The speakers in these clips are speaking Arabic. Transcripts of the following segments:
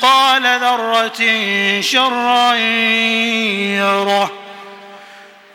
مثقال ذرة شرا يره.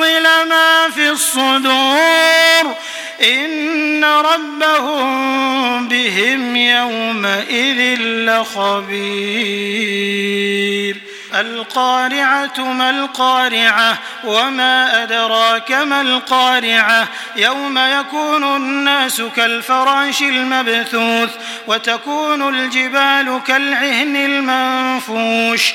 ويحصل ما في الصدور. إن ربهم بهم يومئذ لخبير. القارعة ما القارعة وما أدراك ما القارعة. يوم يكون الناس كالفراش المبثوث وتكون الجبال كالعهن المنفوش.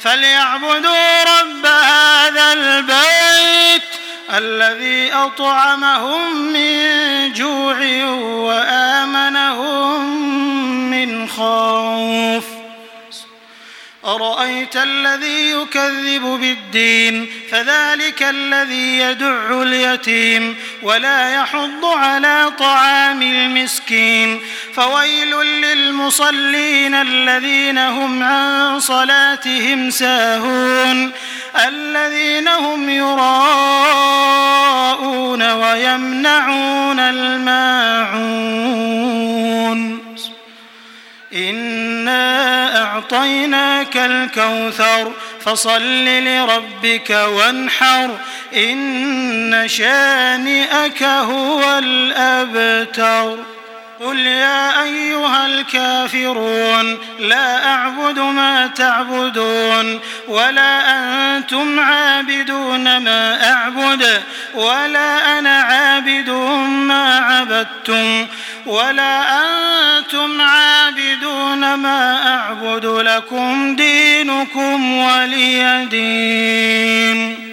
فليعبدوا رب هذا البيت الذي أطعمهم من جوع وآمنهم من خوف. أرأيت الذي يكذب بالدين؟ فذلك الذي يدع اليتيم ولا يحض على طعام المسكين. فويل للمصلين الذين هم عن صلاتهم ساهون الذين هم يراءون ويمنعون الماعون. إنا أعطيناك الكوثر فصل لربك وانحر إن شانئك هو الأبتر. قل يا أيها الكافرون لا أعبد ما تعبدون ولا أنتم عابدون ما أعبد ولا أنا عابد ما عبدتم ولا أنتم عابدون ما أعبد لكم دينكم ولي دين.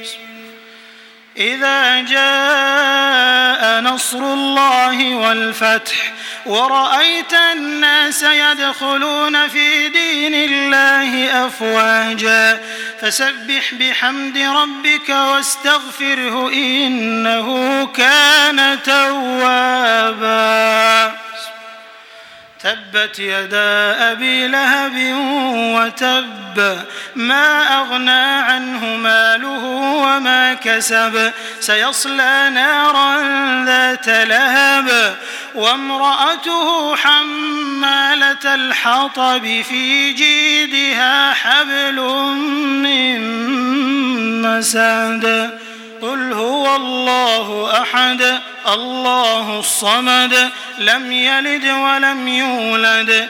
إذا جاء نصر الله والفتح ورأيت الناس يدخلون في دين الله أفواجا. فسبح بحمد ربك واستغفره إنه كان توابا. تبت يدا أبي لهب تب ما أغنى عنه ماله وما كسب. سيصلى نارا ذات لهب وامرأته حمالة الحطب في جيدها حبل من مسد. قل هو الله أحد الله الصمد لم يلد ولم يولد.